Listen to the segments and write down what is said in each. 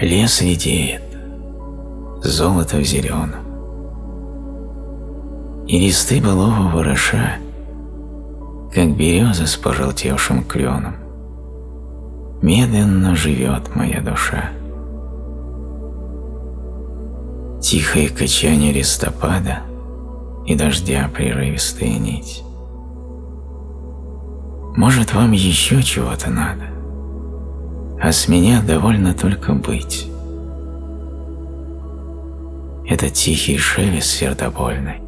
Лес редеет, золото в зеленом, и листы былого вороша, как береза с пожелтевшим кленом, медленно живет моя душа. Тихое качание листопада и дождя прерывистая нить. Может, вам еще чего-то надо, а с меня довольно только быть. Это тихий шелест сердобольный,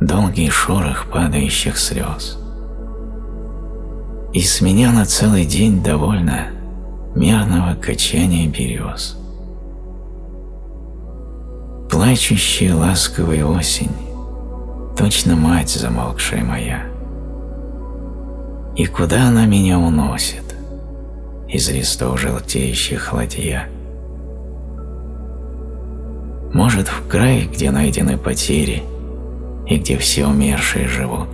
долгий шорох падающих слез. И с меня на целый день довольно мерного качания берез. Плачущая ласковая осень, точно мать замолкшая моя. И куда она меня уносит из листов желтеющих ладья? Может, в край, где найдены потери и где все умершие живут.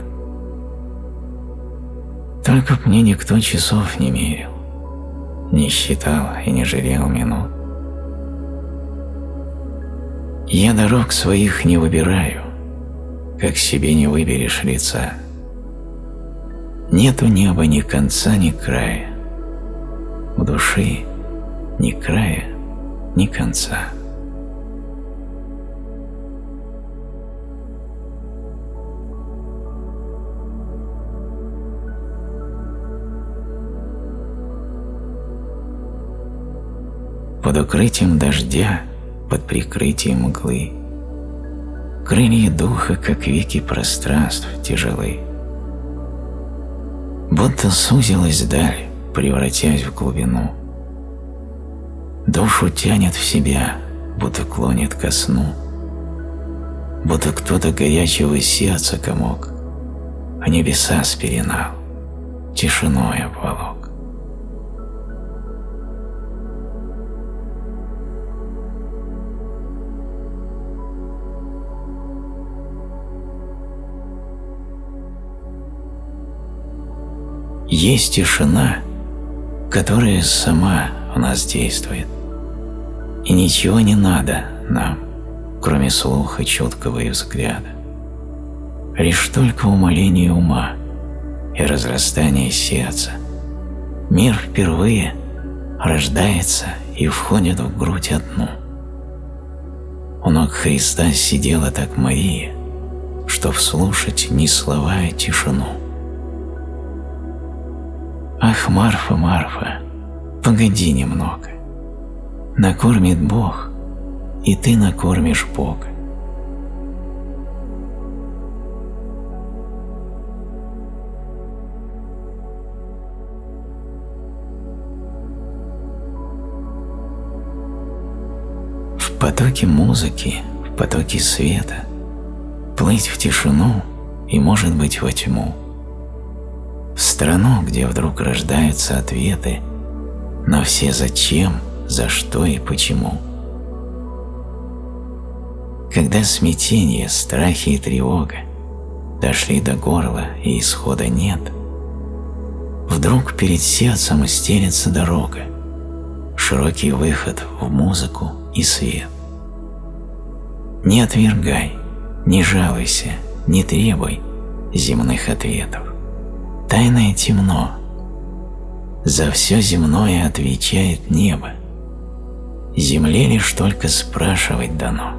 Только мне никто часов не мерил, не считал и не жалел минут. Я дорог своих не выбираю, как себе не выберешь лица. Нету неба ни конца, ни края, души ни края, ни конца. Под укрытием дождя под прикрытием мглы. Крылья духа, как веки пространств, тяжелы. Будто сузилась даль, превратясь в глубину. Душу тянет в себя, будто клонит ко сну. Будто кто-то горячего сердца комок, а небеса спеленал, тишиной обволок. Есть тишина, которая сама у нас действует. И ничего не надо нам, кроме слуха чуткого и взгляда. Лишь только умоление ума и разрастание сердца. Мир впервые рождается и входит в грудь одну. У ног Христа сидела так Мария, чтоб слушать не слова, а тишину. Ах, Марфа, Марфа, погоди немного. Накормит Бог, и ты накормишь Бога. В потоке музыки, в потоке света, плыть в тишину и, может быть, во тьму – в страну, где вдруг рождаются ответы на все зачем, за что и почему. Когда смятение, страхи и тревога дошли до горла и исхода нет, вдруг перед сердцем стелется дорога, широкий выход в музыку и свет. Не отвергай, не жалуйся, не требуй земных ответов. Тайное темно. За все земное отвечает небо. Земле лишь только спрашивать дано.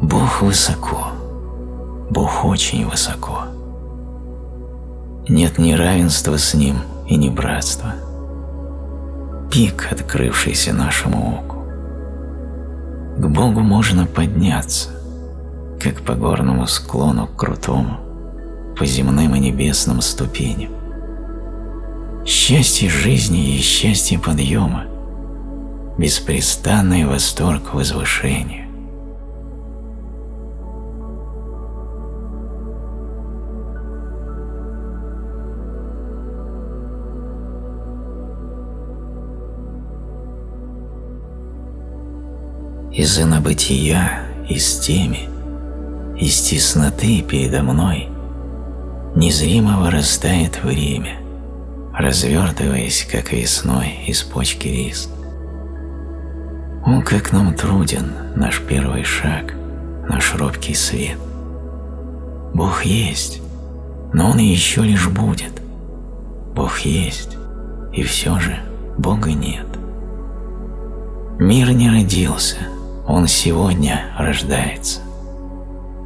Бог высоко, Бог очень высоко нет ни равенства с Ним и ни братства. Пик, открывшийся нашему оку. К Богу можно подняться, как по горному склону крутому, по земным и небесным ступеням. Счастье жизни и счастье подъема, беспрестанный восторг возвышения. Из инобытия, из теми, из тесноты передо мной незримо вырастает время, развертываясь, как весной из почки лист. О, как нам труден наш первый шаг, наш робкий свет. Бог есть, но Он еще лишь будет. Бог есть, и все же Бога нет. Мир не родился, он сегодня рождается.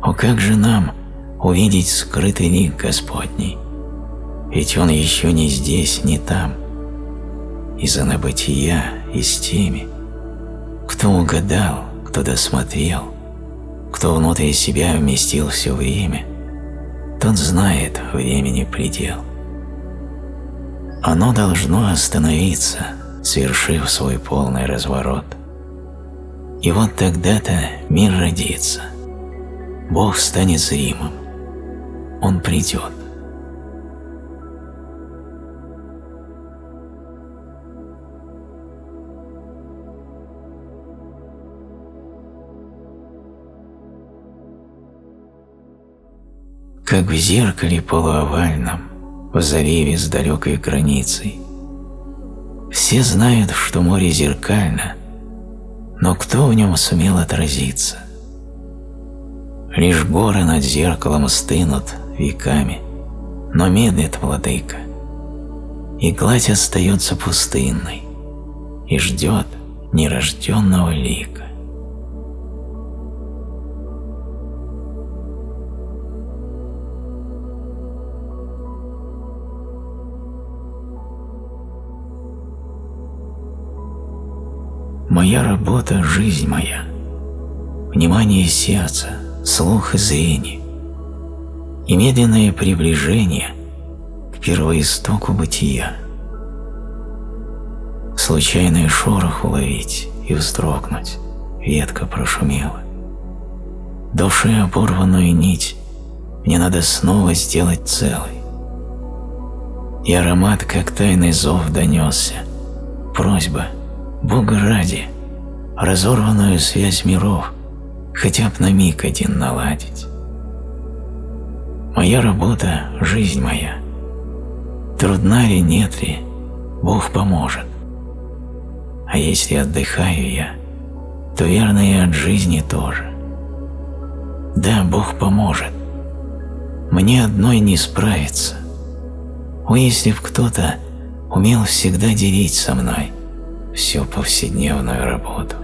О, как же нам увидеть скрытый лик Господний, ведь Он еще не здесь, не там. Из-за набытия, из теми, кто угадал, кто досмотрел, кто внутри себя вместил все время, тот знает времени предел. Оно должно остановиться, свершив свой полный разворот – и вот тогда-то мир родится. Бог станет зримым. Он придет. Как в зеркале полуовальном, в заливе с далекой границей. Все знают, что море зеркально – но кто в нем сумел отразиться? Лишь горы над зеркалом стынут веками, но медлит владыка, и гладь остается пустынной, и ждет нерожденного лика. Моя работа – жизнь моя. Внимание сердца, слух и зрение. И медленное приближение к первоистоку бытия. Случайный шорох уловить и вздрогнуть, ветка прошумела. Души оборванную нить мне надо снова сделать целой. И аромат, как тайный зов, донесся. Просьба – Бога ради, разорванную связь миров хотя бы на миг один наладить. Моя работа – жизнь моя. Трудна ли, нет ли, Бог поможет. А если отдыхаю я, то верно и от жизни тоже. Да, Бог поможет. Мне одной не справиться. О, если б кто-то умел всегда делить со мной всю повседневную работу.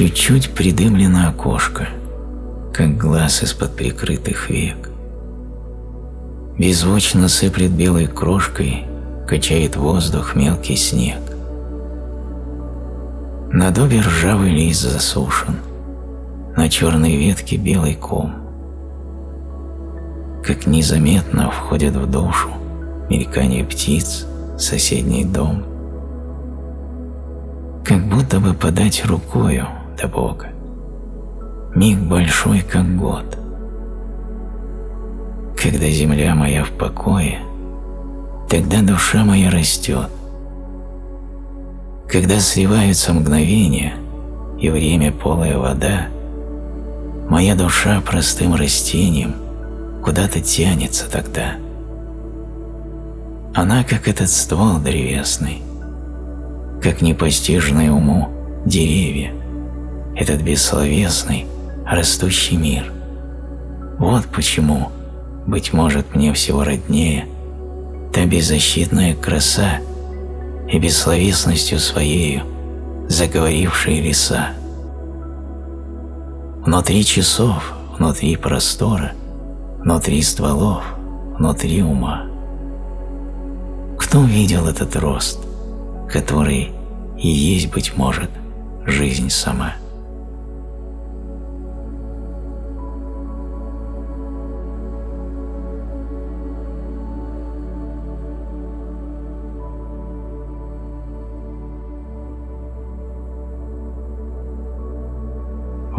Чуть-чуть придымлено окошко, как глаз из-под прикрытых век. Беззвучно сыплет белой крошкой, качает воздух мелкий снег. На дубе ржавый лист засушен, на черной ветке белый ком. Как незаметно входит в душу мелькание птиц, соседний дом. Как будто бы подать рукою до Бога. Миг большой, как год. Когда земля моя в покое, тогда душа моя растет, когда сливаются мгновения и время полая вода, моя душа простым растением куда-то тянется тогда. Она, как этот ствол древесный, как непостижный уму деревья, этот бессловесный, растущий мир. Вот почему, быть может, мне всего роднее, та беззащитная краса, и бессловесностью своею заговорившие леса. Внутри часов, внутри простора, внутри стволов, внутри ума. Кто видел этот рост, который и есть, быть может, жизнь сама?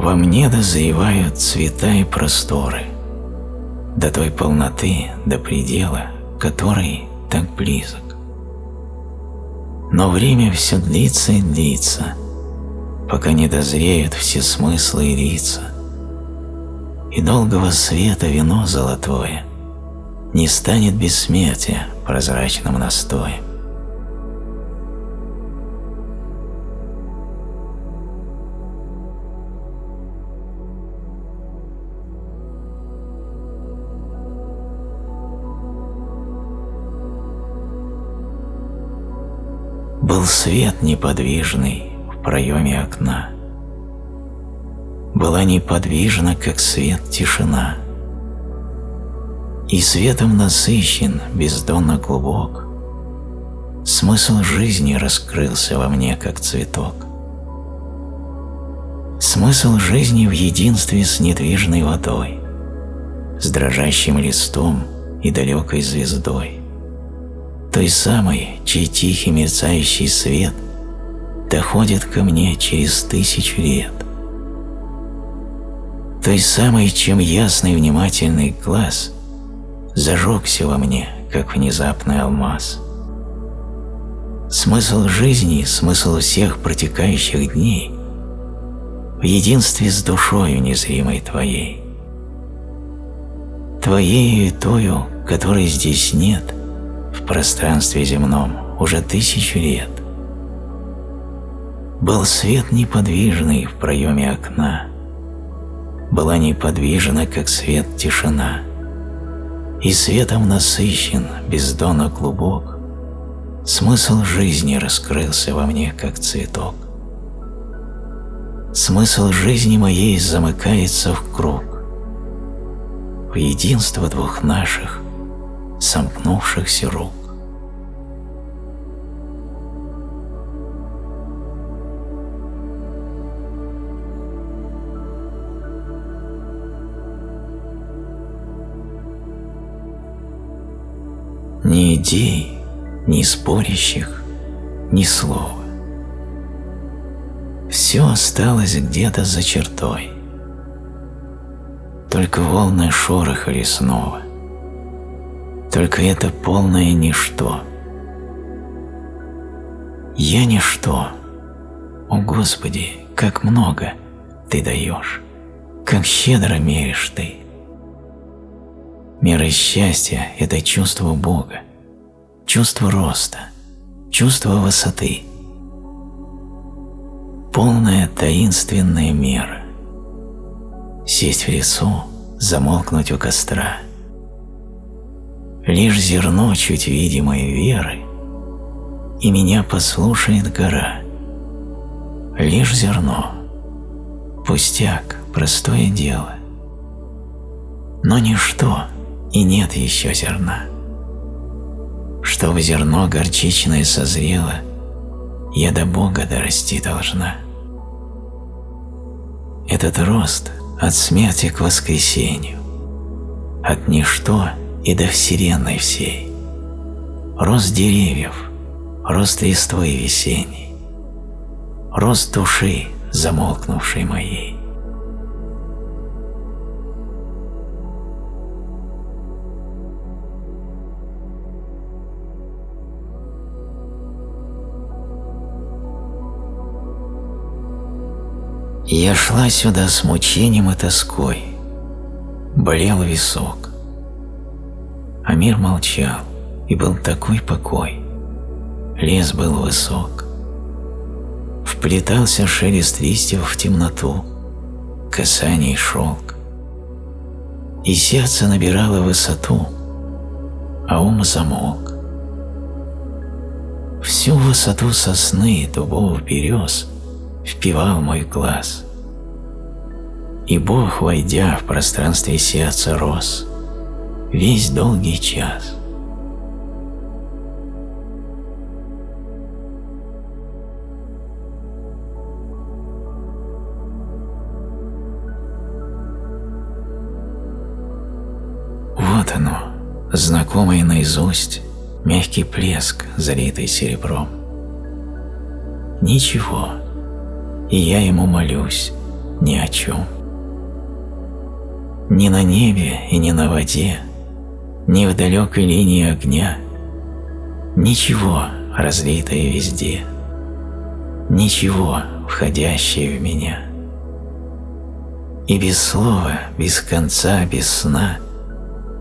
Во мне дозревают цвета и просторы, до той полноты, до предела, который так близок. Но время все длится и длится, пока не дозреют все смыслы и лица, и долгого света вино золотое не станет бессмертия прозрачным настоем. Был свет неподвижный в проеме окна. Была неподвижна, как свет, тишина. И светом насыщен, бездонно глубок. Смысл жизни раскрылся во мне, как цветок. Смысл жизни в единстве с недвижной водой, с дрожащим листом и далекой звездой той самой, чей тихий мерцающий свет доходит ко мне через тысячу лет, той самой, чем ясный внимательный глаз зажегся во мне, как внезапный алмаз. Смысл жизни, смысл всех протекающих дней в единстве с душою незримой твоей. Твоею и тою, которой здесь нет – в пространстве земном уже тысячу лет. Был свет неподвижный в проеме окна, была неподвижна, как свет, тишина, и светом насыщен, бездонно глубок, смысл жизни раскрылся во мне, как цветок. Смысл жизни моей замыкается в круг, в единство двух наших, сомкнувшихся рук. Ни идей, ни спорящих, ни слова. Все осталось где-то за чертой. Только волны шорохали снова – только это полное ничто. Я ничто. О Господи, как много Ты даешь, как щедро меришь Ты. Мера счастья – это чувство Бога, чувство роста, чувство высоты. Полная таинственная мера. Сесть в лесу, замолкнуть у костра – лишь зерно чуть видимой веры, и меня послушает гора. Лишь зерно, пустяк, простое дело, но ничто и нет еще зерна. Чтобы зерно горчичное созрело, я до Бога дорасти должна. Этот рост от смерти к воскресению, от ничто и до вселенной всей. Рост деревьев, рост листвы весенней, рост души, замолкнувшей моей. Я шла сюда с мучением и тоской, болел висок. А мир молчал, и был такой покой. Лес был высок. Вплетался шелест листьев в темноту, касаний шелк. И сердце набирало высоту, а ум замолк. Всю высоту сосны, дубов, берез впивал мой глаз. И Бог, войдя в пространстве сердца, рос — весь долгий час. Вот оно, знакомый наизусть, мягкий плеск, залитый серебром. Ничего, и я ему молюсь, ни о чем. Ни на небе и ни на воде, ни в далекой линии огня, ничего разлитое везде, ничего входящее в меня. И без слова, без конца, без сна,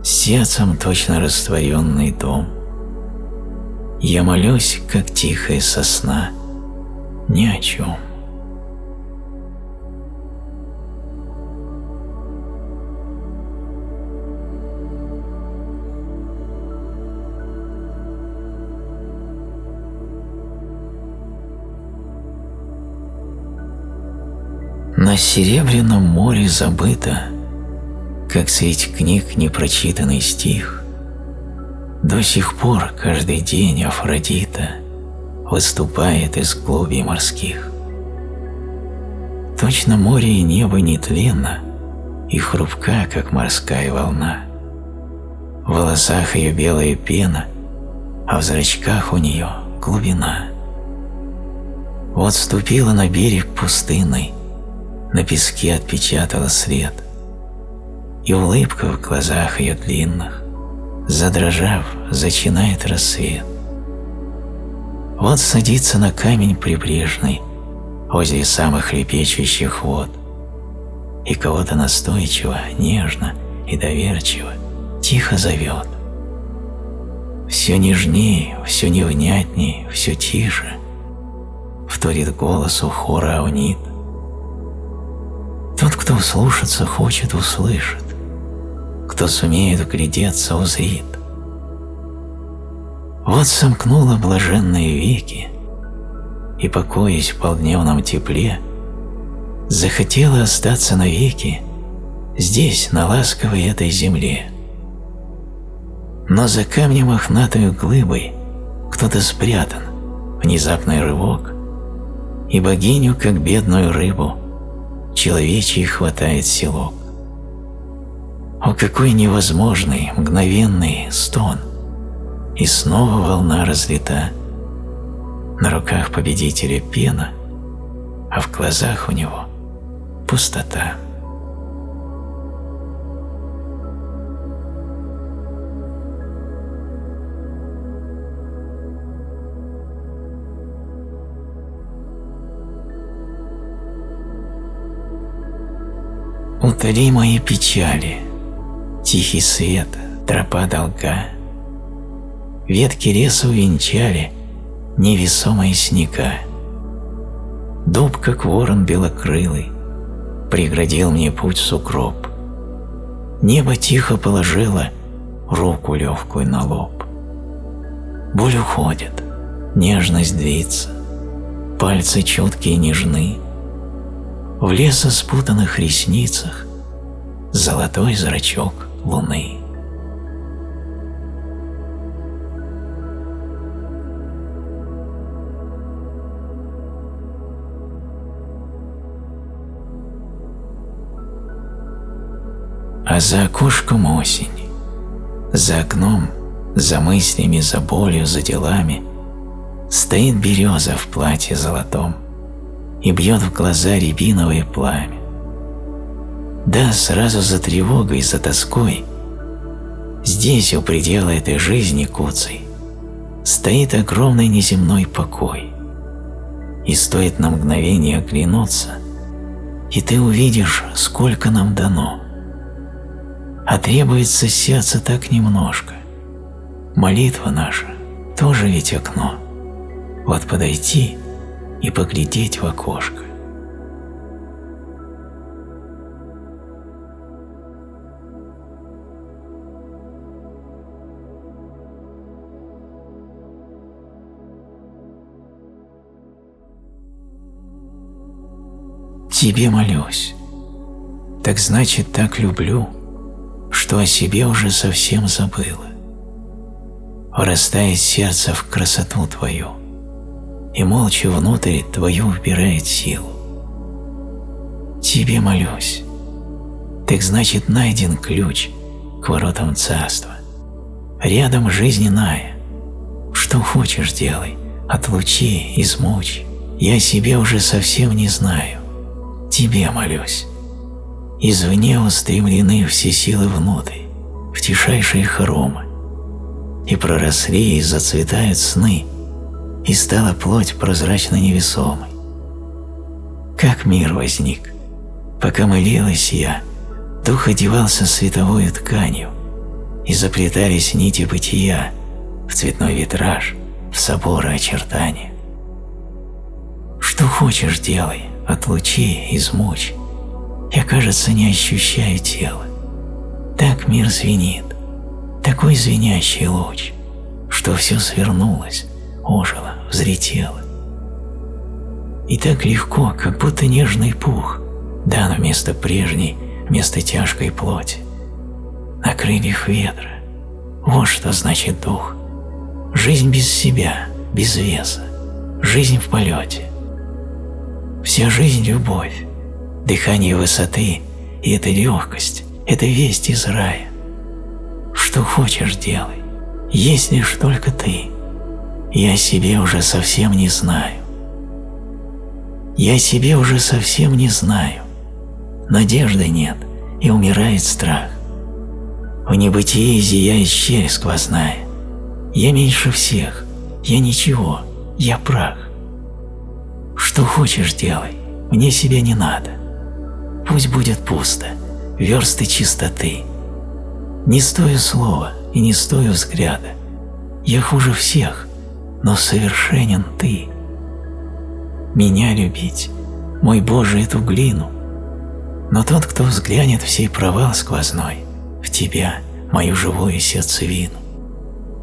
сердцем точно растворенный дом. Я молюсь, как тихая сосна, ни о чем. Серебряном море забыто, как средь книг непрочитанный стих. До сих пор каждый день Афродита выступает из глубей морских. Точно море и небо нетленно и хрупка, как морская волна. В волосах ее белая пена, а в зрачках у нее глубина. Вот ступила на берег пустынный, на песке отпечатала след, и улыбка в глазах ее длинных, задрожав, зачинает рассвет. Вот садится на камень прибрежный, возле самых лепечущих вод, и кого-то настойчиво, нежно и доверчиво тихо зовет. Все нежнее, все невнятней, все тише, вторит голосу хора аунит, тот, кто услушаться хочет, услышит. Кто сумеет вглядеться, узрит. Вот сомкнула блаженные веки, и, покоясь в полдневном тепле, захотела остаться навеки здесь, на ласковой этой земле. Но за камнем мохнатой глыбой кто-то спрятан, внезапный рывок, и богиню, как бедную рыбу, человечий хватает селок. О, какой невозможный, мгновенный стон! И снова волна разлита. На руках победителя пена, а в глазах у него пустота. Утоли мои печали, Тихий свет, тропа долга. Ветки леса увенчали Невесомые снега. Дуб, как ворон белокрылый, Преградил мне путь сугроб. Небо тихо положило Руку легкую на лоб. Боль уходит, нежность длится, Пальцы чуткие нежны, в леса спутанных ресницах Золотой зрачок луны. А за окошком осень, за окном, за мыслями, за болью, за делами Стоит береза в платье золотом — и бьет в глаза рябиновое пламя. Да, сразу за тревогой, за тоской, здесь, у предела этой жизни куцей, стоит огромный неземной покой. И стоит на мгновение оглянуться, и ты увидишь, сколько нам дано. А требуется сердце так немножко. Молитва наша тоже ведь окно. Вот подойти — и поглядеть в окошко. Тебе молюсь. Так значит, так люблю, что о себе уже совсем забыла. Вырастает сердце в красоту твою и молча внутрь твою вбирает силу. Тебе молюсь. Так значит найден ключ к воротам царства. Рядом жизнь. Что хочешь делай, отлучи, измучь. Я себе уже совсем не знаю. Тебе молюсь. Извне устремлены все силы внутрь, в тишайшие хоромы, и проросли и зацветают сны, и стала плоть прозрачно невесомой. Как мир возник, пока молилась я, дух одевался световой тканью, и заплетались нити бытия в цветной витраж, в соборы очертания. Что хочешь делай, отлучи, измучь, я, кажется, не ощущаю тела. Так мир звенит, такой звенящий луч, что все свернулось, ожило, взлетело. И так легко, как будто нежный пух, дан вместо прежней, вместо тяжкой плоти. На крыльях ветра. Вот что значит дух. Жизнь без себя, без веса. Жизнь в полете. Вся жизнь – любовь, дыхание высоты, и эта легкость, это весть из рая. Что хочешь делай, есть лишь только ты. Я себе уже совсем не знаю. Я себе уже совсем не знаю. Надежды нет, и умирает страх. В небытии зияет щель сквозная. Я меньше всех, я ничего, я прах. Что хочешь делай, мне себя не надо. Пусть будет пусто, версты чистоты. Не стою слова и не стою взгляда. Я хуже всех, но совершенен ты. Меня любить, мой Боже, эту глину. Но тот, кто взглянет в сей провал сквозной, в тебя, мою живую сердцевину,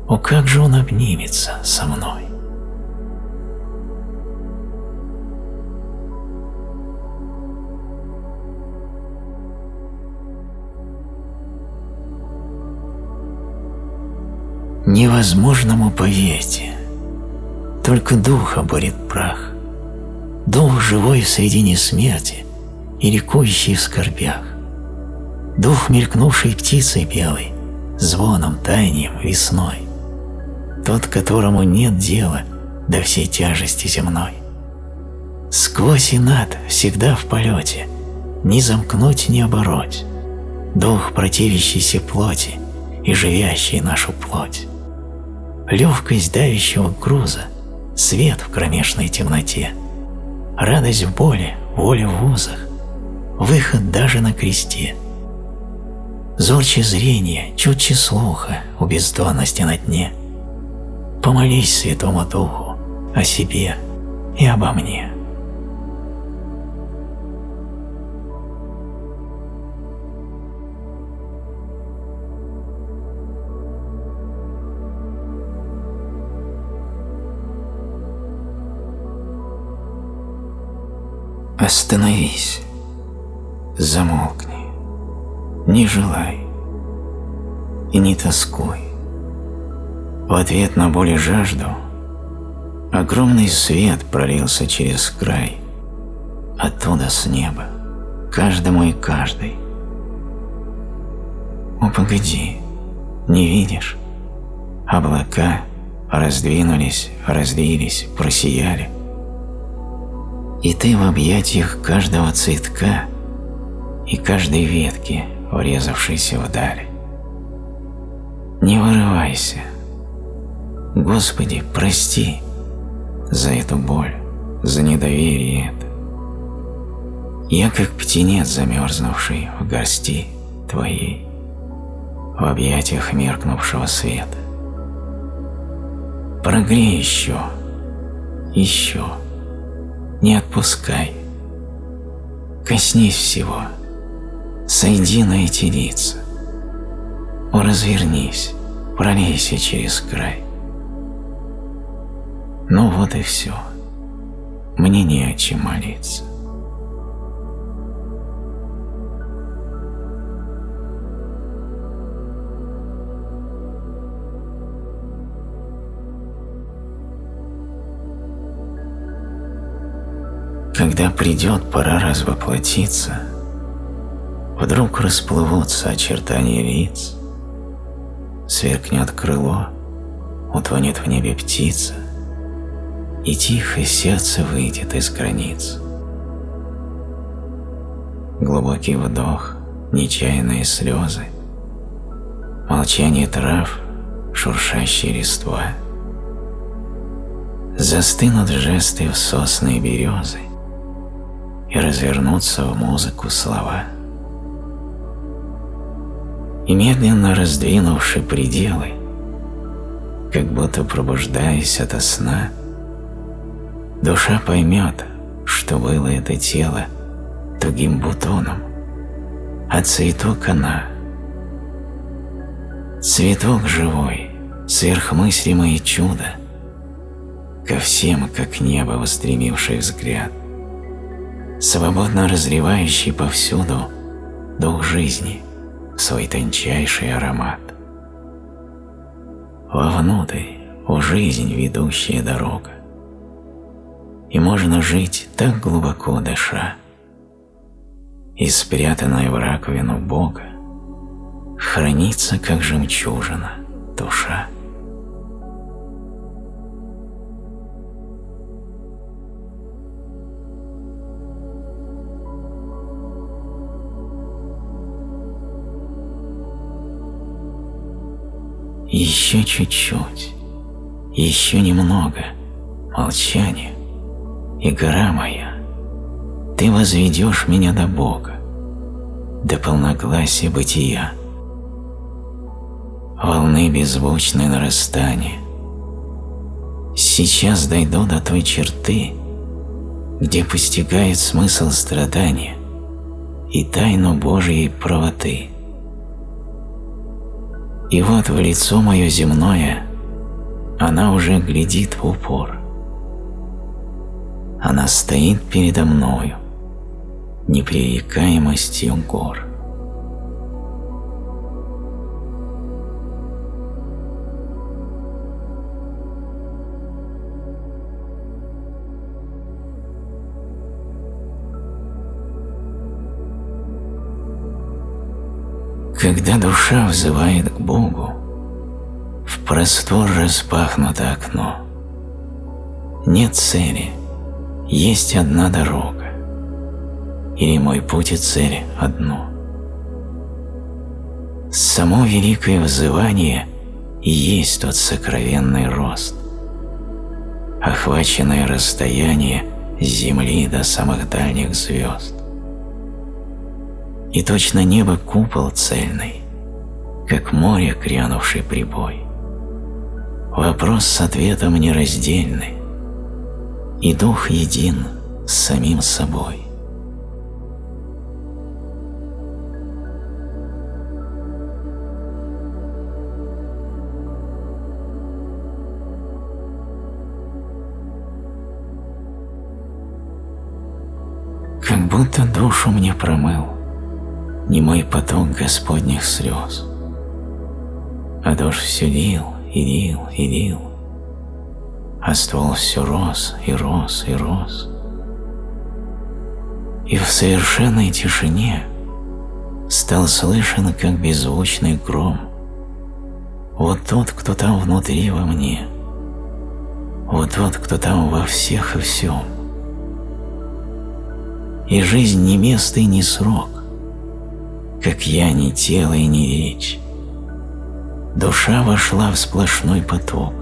о, как же он обнимется со мной. Невозможному поверьте, только дух оборет прах, дух живой в средине смерти и ликующий в скорбях, дух мелькнувшей птицей белой, звоном, тайнем, весной, тот, которому нет дела до всей тяжести земной. Сквозь и над, всегда в полете, ни замкнуть, ни обороть, дух противящийся плоти и живящий нашу плоть. Легкость давящего груза, свет в кромешной темноте, радость в боли, воля в узах, выход даже на кресте. Зорче зрение, чутче слуха у бездонности на дне. Помолись Святому Духу о себе и обо мне. Остановись, замолкни, не желай. И не тоскуй. В ответ на боль и жажду огромный свет пролился через край, оттуда с неба, каждому и каждой. О, погоди, не видишь? Облака раздвинулись, разлились, просияли – и ты в объятиях каждого цветка и каждой ветки, врезавшейся вдаль. Не вырывайся. Господи, прости за эту боль, за недоверие это. Я как птенец, замерзнувший в горсти Твоей, в объятиях меркнувшего света. Прогрей еще, еще не отпускай. Коснись всего, сойди на эти лица. О, развернись, пролейся через край. Ну вот и все. Мне не о чем молиться. Когда придет пора развоплотиться, Вдруг расплывутся очертания лиц, Сверкнет крыло, утонет в небе птица, И тихо сердце выйдет из границ. глубокий вдох, нечаянные слезы, молчание трав, шуршащие листва. Застынут жесты в сосны и березы и развернутся в музыку слова. И медленно раздвинувши пределы, как будто пробуждаясь ото сна, душа поймет, что было это тело тугим бутоном, а цветок она. Цветок живой, сверхмыслимое чудо, ко всем, как небо, устремивший взгляд, свободно разливающий повсюду дух жизни, свой тончайший аромат. Вовнутрь, у жизнь ведущая дорога, и можно жить так глубоко дыша, и спрятанная в раковину Бога хранится, как жемчужина, душа. Еще чуть-чуть, еще немного, молчание, и гора моя, ты возведешь меня до Бога, до полногласия бытия. Волны беззвучное нарастания. Сейчас дойду до той черты, где постигает смысл страдания и тайну Божьей правоты. И вот в лицо мое земное она уже глядит в упор. Она стоит передо мною, непререкаемостью гор. Когда душа взывает к Богу, в простор распахнуто окно. Нет цели, есть одна дорога или мой путь и цель одно. Само великое взывание есть тот сокровенный рост, охваченное расстояние с земли до самых дальних звезд. И точно небо купол цельный, как море, крянувший прибой. Вопрос с ответом нераздельный, и дух един с самим собой. будто душу мне промыл не мой поток Господних слез. А дождь все лил и лил и лил, а ствол все рос и рос и рос. И в совершенной тишине стал слышен, как беззвучный гром. Вот тот, кто там внутри во мне, вот тот, кто там во всех и всем и жизнь не место и не срок, как я не тело и не речь. Душа вошла в сплошной поток,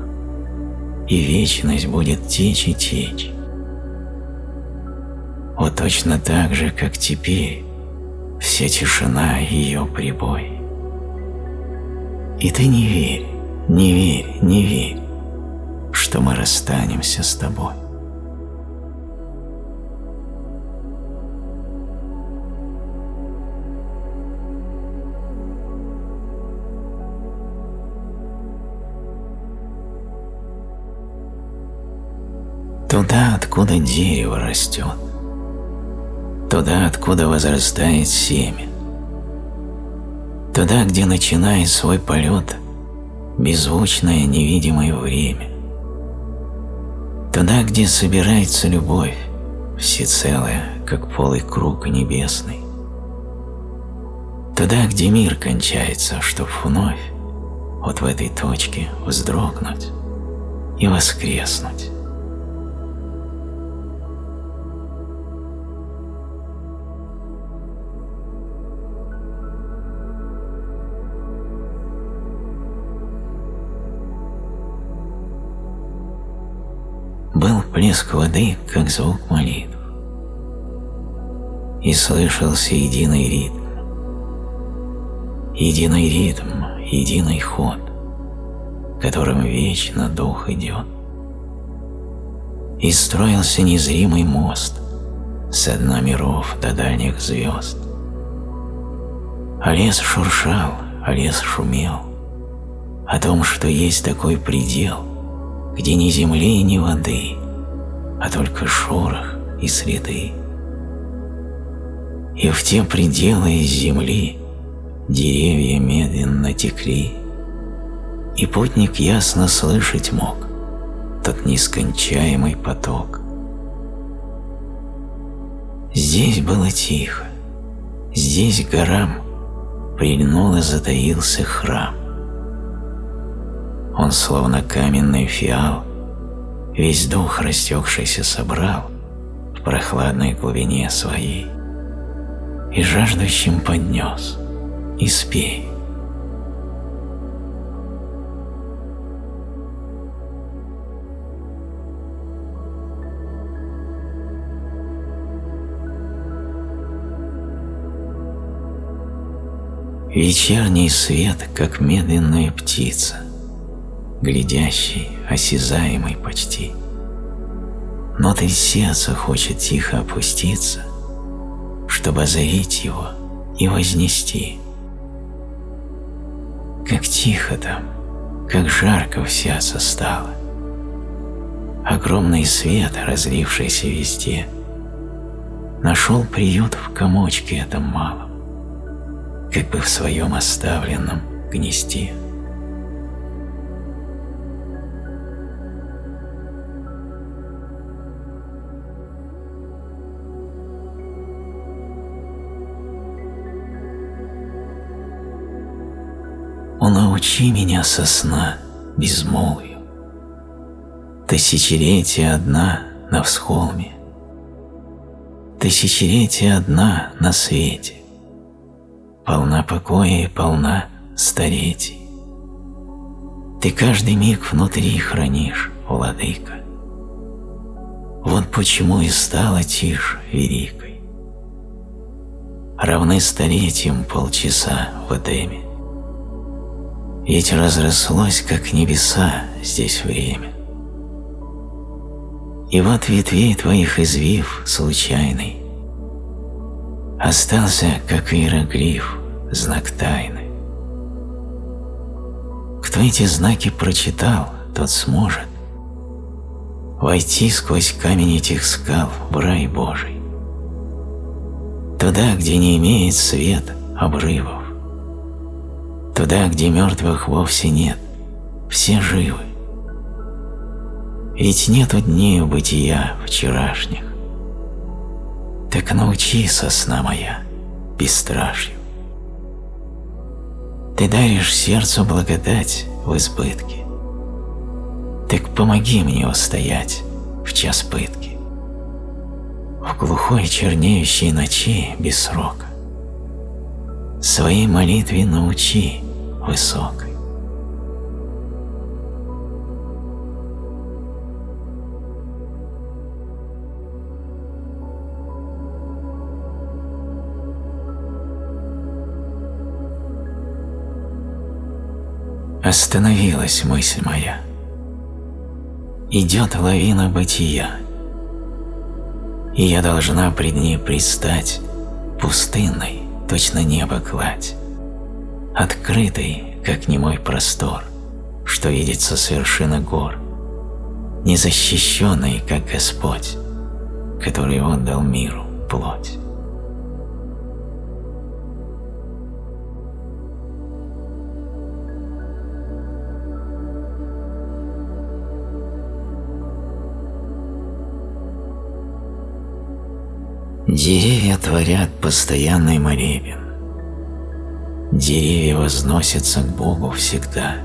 и вечность будет течь и течь. Вот точно так же, как теперь, вся тишина ее прибой. И ты не верь, не верь, не верь, что мы расстанемся с тобой. Туда, откуда дерево растет. Туда, откуда возрастает семя. Туда, где начинает свой полет беззвучное невидимое время. Туда, где собирается любовь, всецелая, как полый круг небесный. Туда, где мир кончается, чтоб вновь вот в этой точке вздрогнуть и воскреснуть. Плеск воды, как звук молитв. И слышался единый ритм. Единый ритм, единый ход, которым вечно дух идет. И строился незримый мост с дна миров до дальних звезд. А лес шуршал, а лес шумел о том, что есть такой предел, где ни земли, ни воды, а только шорох и следы. И в те пределы из земли деревья медленно текли, и путник ясно слышать мог тот нескончаемый поток. Здесь было тихо, здесь горам прильнул и затаился храм. Он словно каменный фиал, весь дух растекшийся собрал в прохладной глубине своей и жаждущим поднес, и спей. Вечерний свет, как медленная птица, глядящий, осязаемый почти. Но ты сердце хочет тихо опуститься, чтобы озарить его и вознести. Как тихо там, как жарко в сердце стало. Огромный свет, разлившийся везде, нашел приют в комочке этом малом, как бы в своем оставленном гнезде. Научи меня со сна безмолвию. Тысячелетия одна на всхолме, Тысячелетия одна на свете, Полна покоя и полна старетий. Ты каждый миг внутри хранишь, владыка. Вот почему и стала тишь великой. Равны столетиям полчаса в Эдеме. Ведь разрослось, как небеса, здесь время. И вот ветвей твоих извив случайный Остался, как иероглиф, знак тайны. Кто эти знаки прочитал, тот сможет Войти сквозь камень этих скал в рай Божий. Туда, где не имеет свет обрывов Туда, где мертвых вовсе нет, все живы. Ведь нету дней бытия вчерашних. Так научи сосна моя бесстрашью. Ты даришь сердцу благодать в избытке. Так помоги мне устоять в час пытки. В глухой чернеющей ночи без срока. Своей молитве научи высокой. Остановилась мысль моя. Идет лавина бытия, и я должна пред ней предстать пустынной, точно небо гладь открытый, как немой простор, что видится с вершины гор, незащищенный, как Господь, который отдал миру плоть. Деревья творят постоянный молебен, Деревья возносятся к Богу всегда,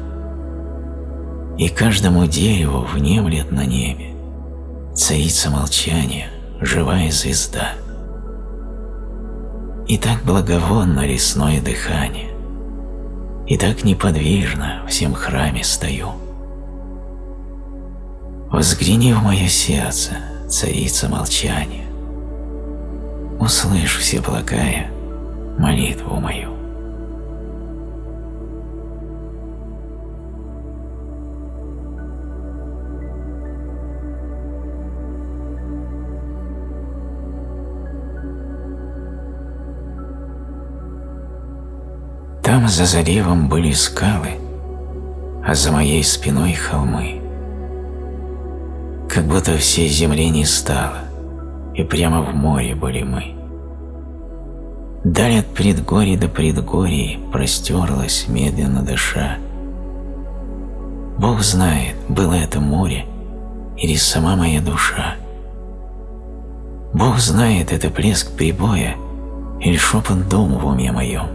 и каждому дереву внемлет на небе царица молчания, живая звезда. И так благовонно лесное дыхание, и так неподвижно всем храме стою. Взгляни в мое сердце, царица молчания. Услышь, всеблагая, молитву мою. Там за заливом были скалы, а за моей спиной холмы. Как будто всей земли не стало, и прямо в море были мы. Даль от предгорий до предгорий простерлась, медленно дыша. Бог знает, было это море или сама моя душа. Бог знает, это плеск прибоя или шепот дом в уме моем.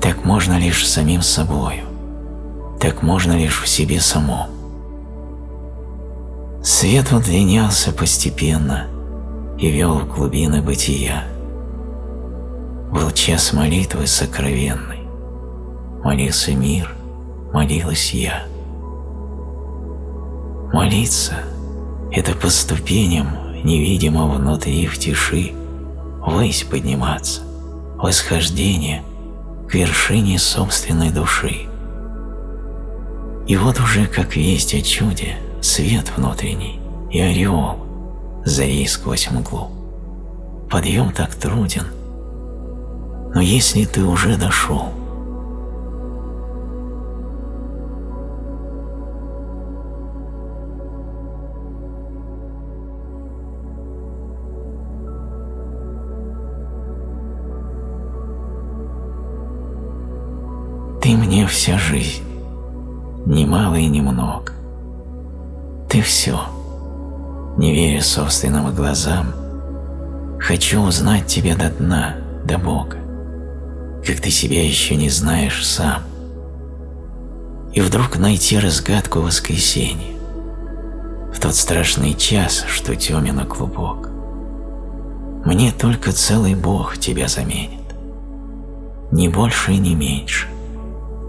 Так можно лишь самим собою, так можно лишь в себе самом. Свет удлинялся постепенно и вел в глубины бытия. Был час молитвы сокровенной. Молился мир, молилась я. Молиться – это по ступеням, невидимо внутри в тиши, ввысь подниматься, восхождение – к вершине собственной души. И вот уже как весть о чуде, свет внутренний и ореол, зари сквозь мглу. Подъем так труден, но если ты уже дошел – Ты мне вся жизнь, ни мало и ни много. Ты все. Не веря собственным глазам, хочу узнать тебя до дна, до Бога, как ты себя еще не знаешь сам. И вдруг найти разгадку воскресенья, в тот страшный час, что темен и глубок. Мне только целый Бог тебя заменит, ни больше и ни меньше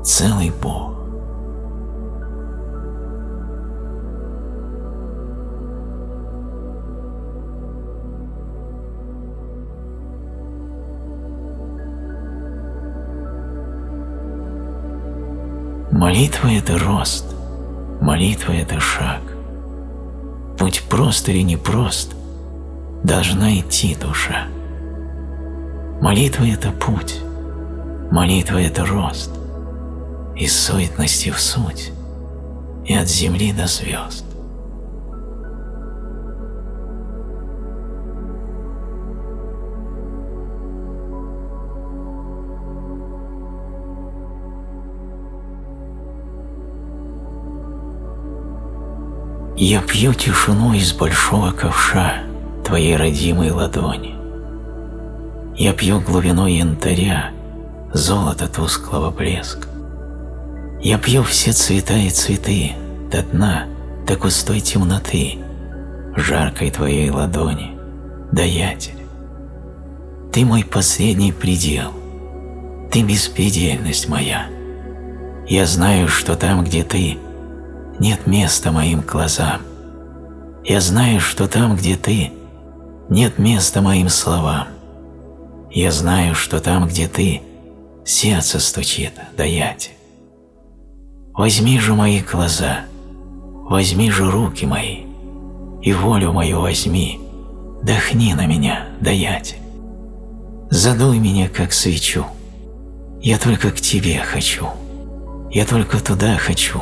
целый Бог. Молитва – это рост, молитва – это шаг. Путь прост или непрост, должна идти душа. Молитва – это путь, молитва – это рост – из суетности в суть и от земли до звезд. Я пью тишину из большого ковша твоей родимой ладони. Я пью глубину янтаря, золото тусклого блеска. Я пью все цвета и цветы до дна, до густой темноты, жаркой твоей ладони, даятель. Ты мой последний предел, ты беспредельность моя. Я знаю, что там, где ты, нет места моим глазам. Я знаю, что там, где ты, нет места моим словам. Я знаю, что там, где ты, сердце стучит, даятель. Возьми же мои глаза, возьми же руки мои, и волю мою возьми, дохни на меня, даятель. Задуй меня, как свечу, я только к тебе хочу, я только туда хочу,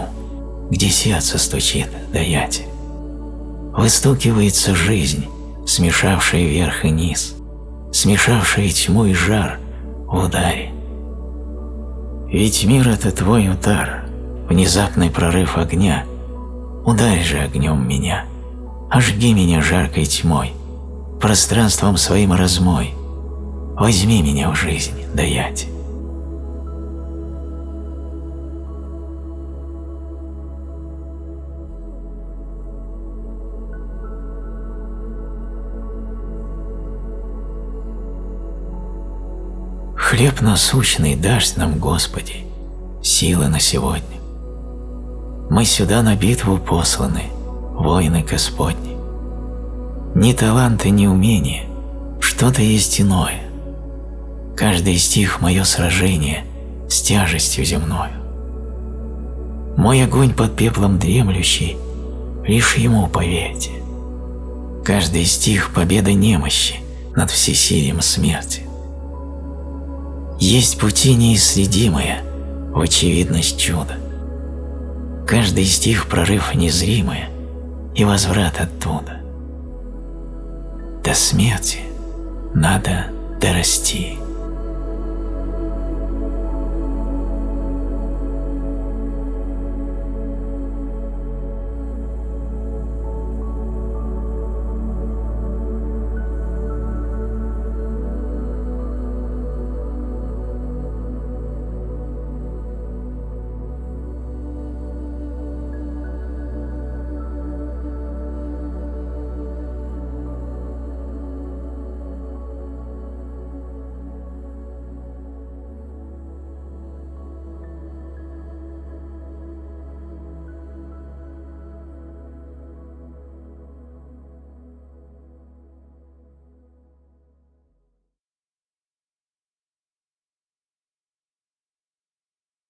где сердце стучит, даятель. Выстукивается жизнь, смешавшая верх и низ, смешавшая тьму и жар в ударе. Ведь мир — это твой удар — внезапный прорыв огня. Ударь же огнем меня, ожги меня жаркой тьмой, пространством своим размой. Возьми меня в жизнь, даять. Хлеб насущный дашь нам, Господи, силы на сегодня. Мы сюда на битву посланы, воины Господни. Ни таланты, ни умения, что-то есть иное. Каждый стих – мое сражение с тяжестью земною. Мой огонь под пеплом дремлющий, лишь ему поверьте. Каждый стих – победа немощи над всесилием смерти. Есть пути неисследимые в очевидность чуда. Каждый стих – прорыв незримый и возврат оттуда. До смерти надо дорасти.